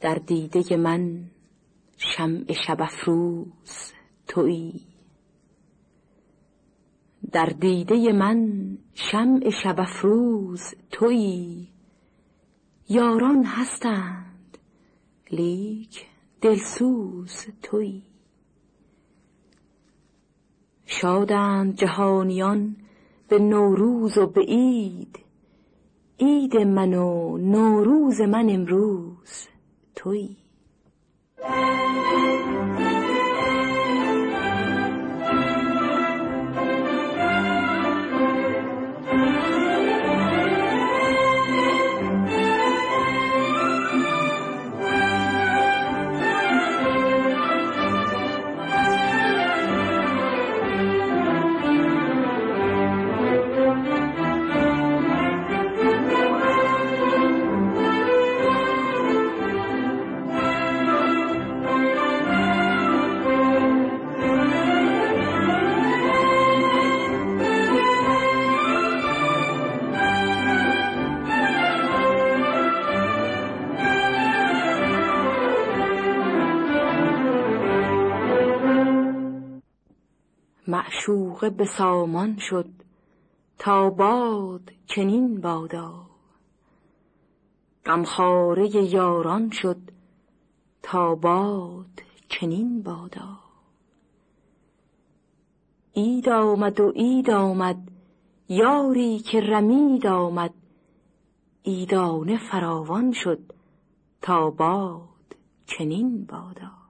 در دیده من شمع شب افروز تویی. در دیده من شمع شب افروز تویی. یاران هستند لیک دلسوز تویی. شادند جهانیان به نوروز و به عید. عید من و نوروز من امروز. تویی. معشوقه به سامان شد تا باد چنین بادا. غمخواره یاران شد تا باد چنین بادا. عید آمد و عید آمد یاری که رمید آمد عیدانه فراوان شد تا باد چنین بادا.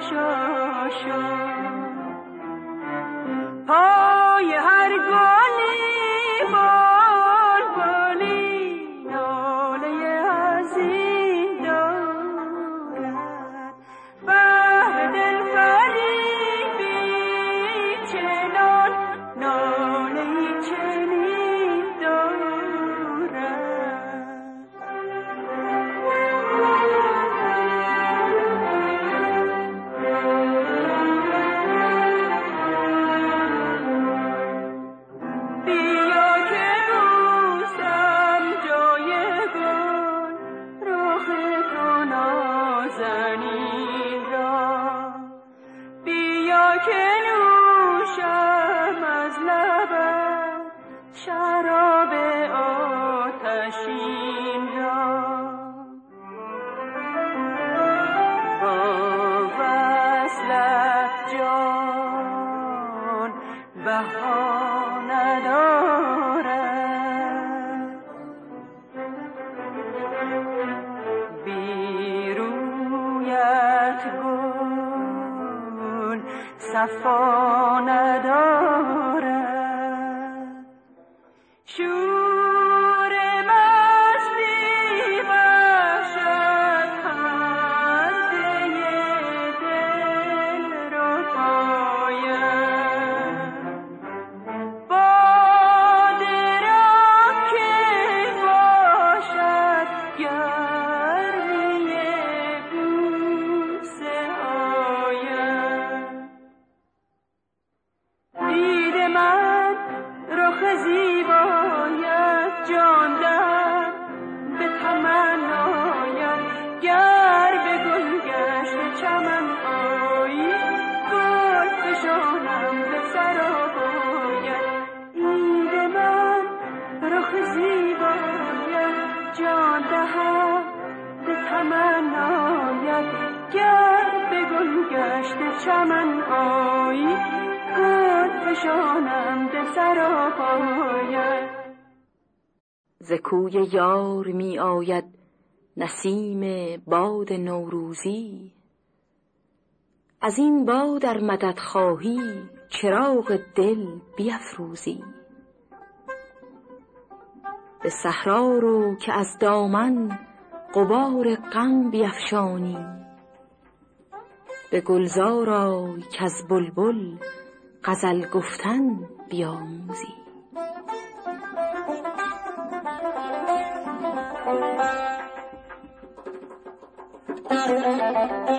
صفا یار می آید نسیم باد نوروزی. از این باد در مدد خواهی چراغ دل بیفروزی. به صحرا رو که از دامن غبار غم بیفشانی. به گلزار آی کز بلبل غزل گفتن بیاموزی. آمد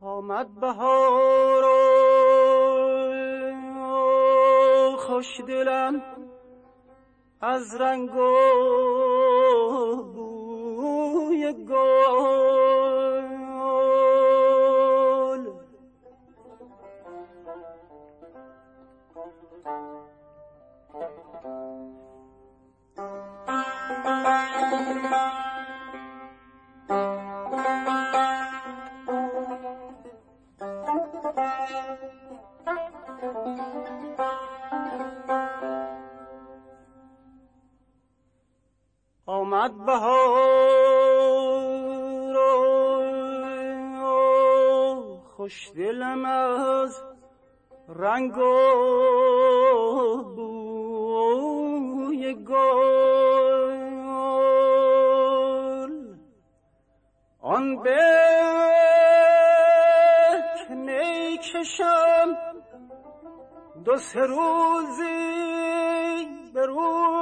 آمد بهار خوش دلم از رنگ و بوی آمد دو سه روزی به روی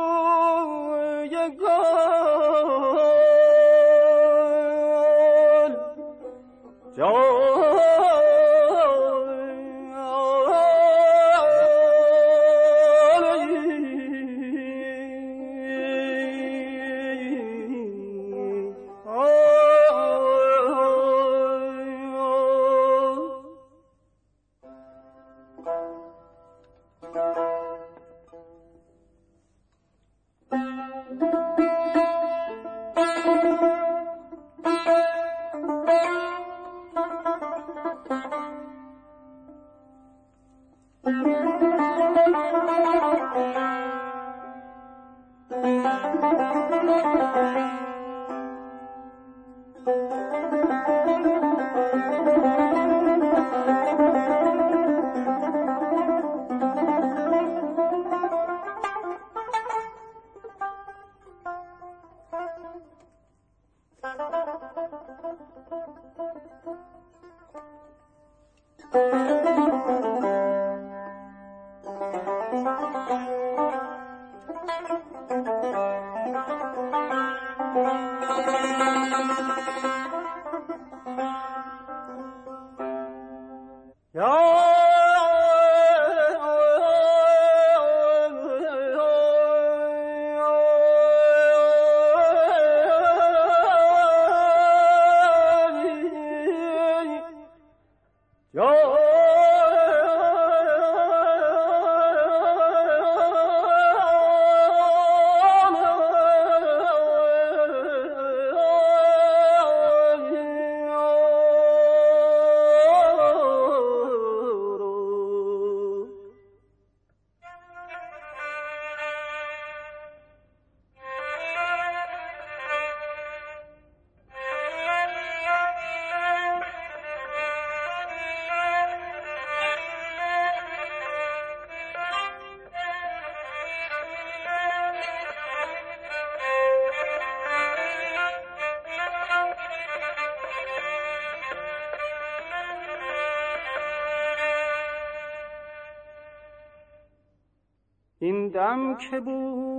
این دم که بوی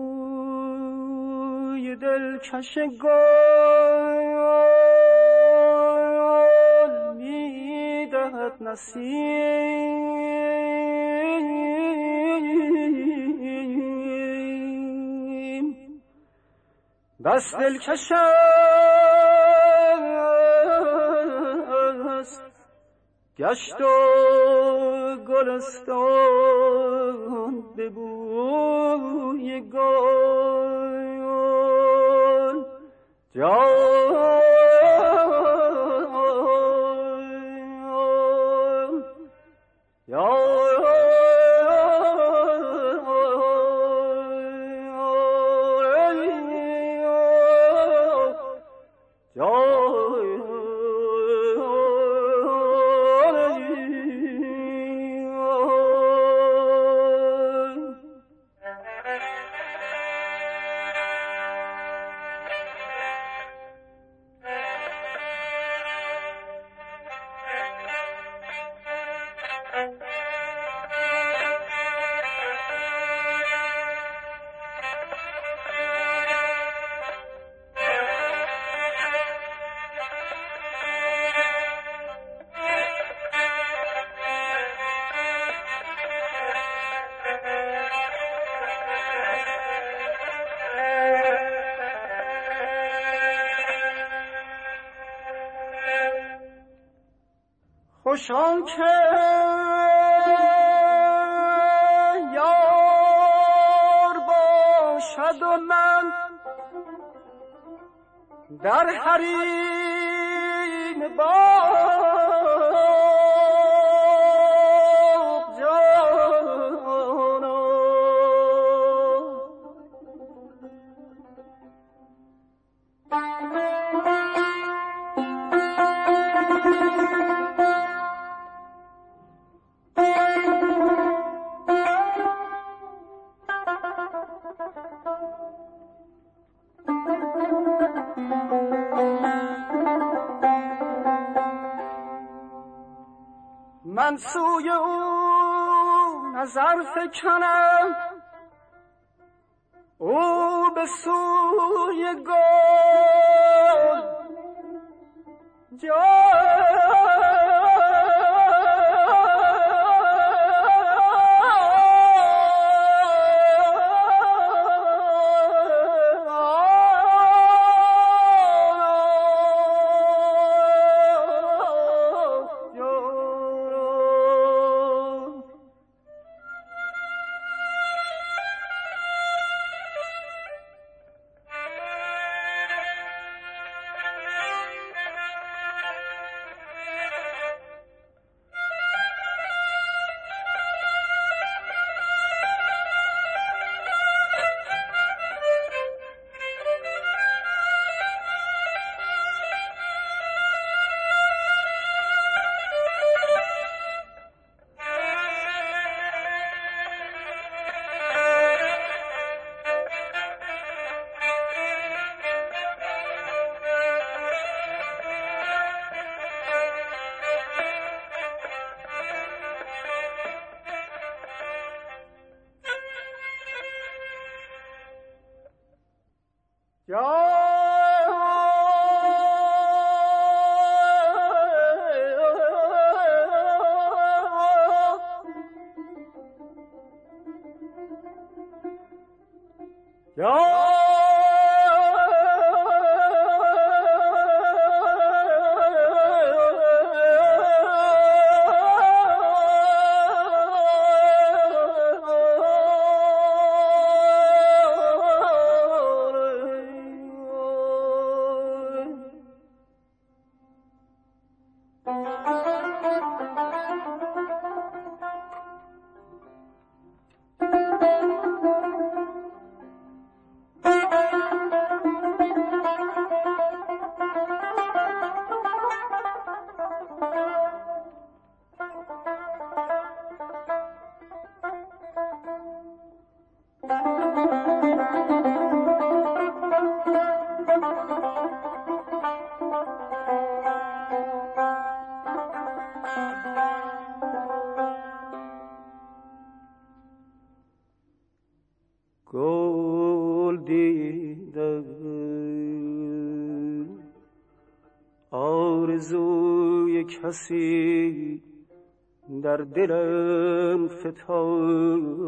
دلکش گل می‌دهد نسیم. بس دلکش است. گشت و گلستان ببود بوی گل جان که یار باشد و من در حریم با نظر فکنم او به سوی گل کسی در دلم فتاد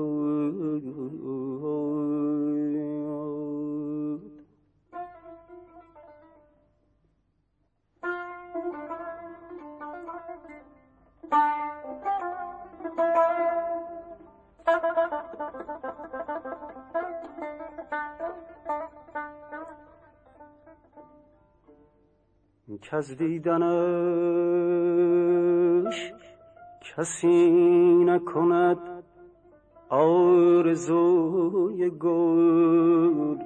کز دیدنش کسی نکند آرزوی گل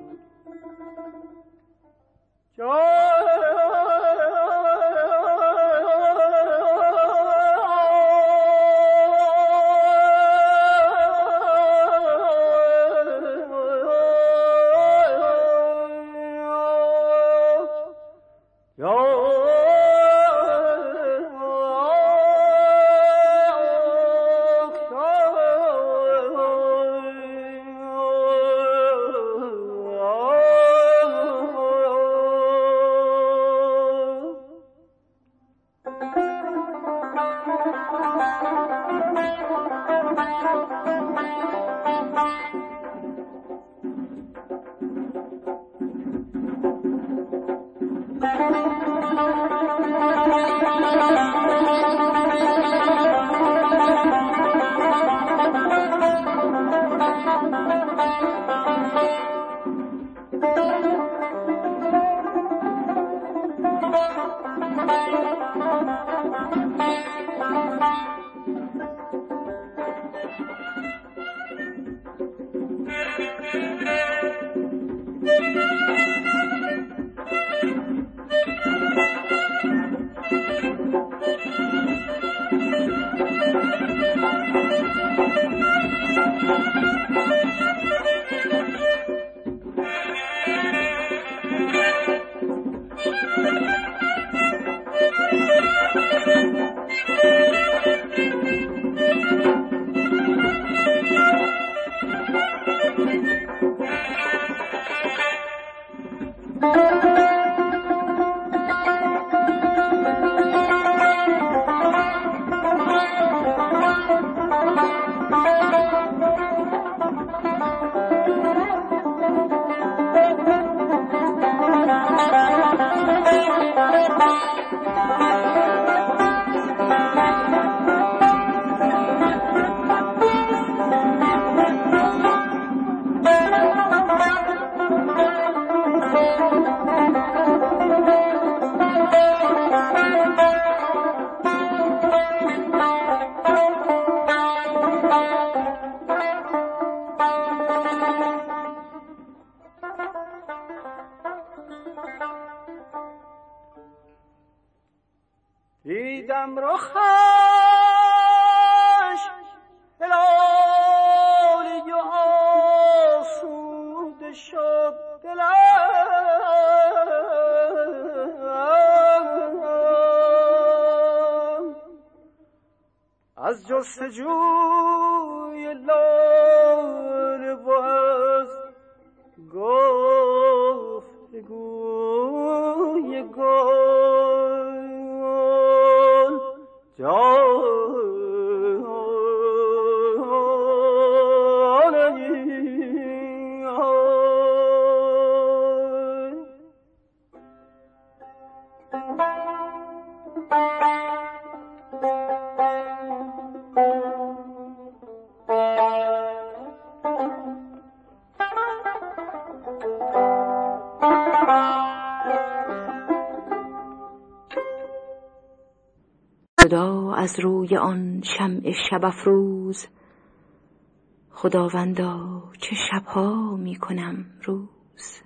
Sergio. از روی آن شمع شب افروز. خداوندا چه شبها می کنم روز.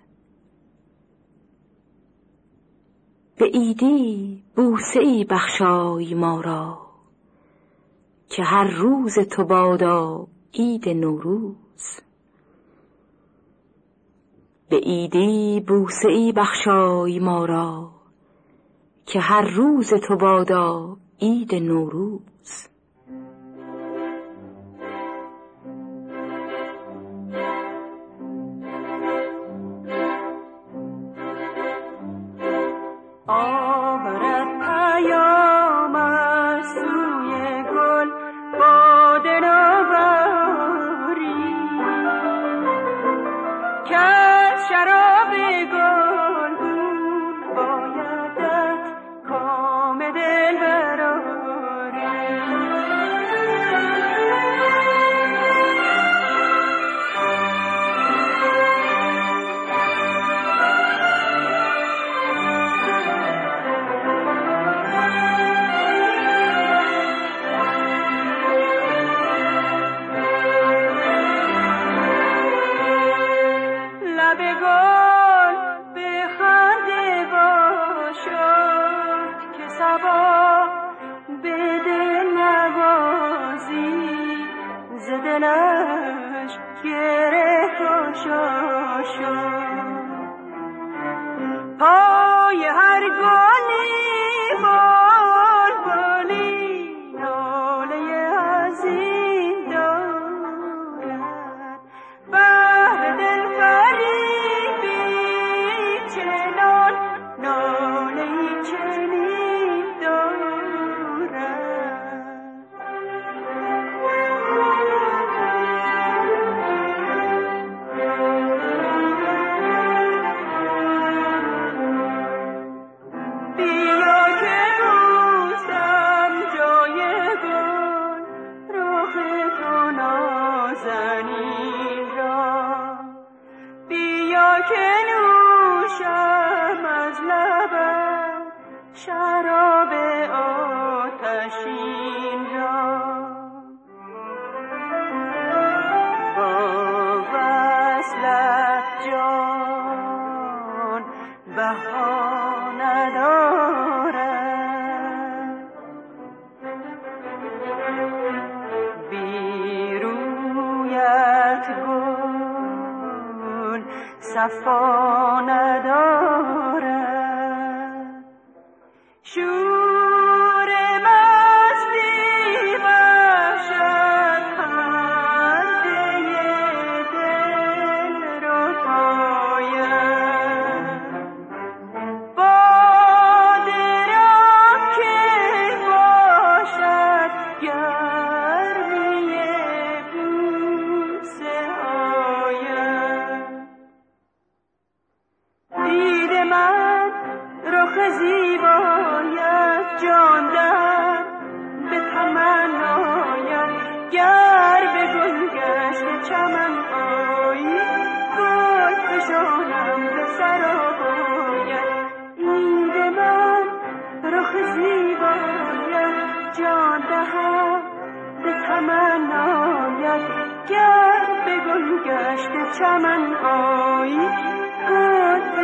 به عیدی بوسه ای بخشای ما را که هر روز تو بادا عید نوروز. به عیدی بوسه ای بخشای ما را که هر روز تو بادا عید نوروز.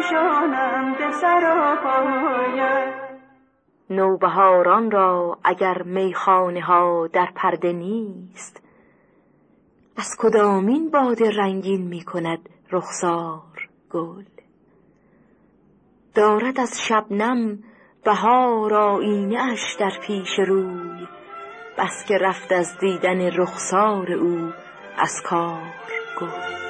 گل فشانم به سر نوبهاران را اگر میخانه ها در پرده نیست از کدامین باد رنگین می کند رخسار گل؟ دارد از شبنم بهار آیینه اش در پیش روی بس که رفت از دیدن رخسار او از کار گل.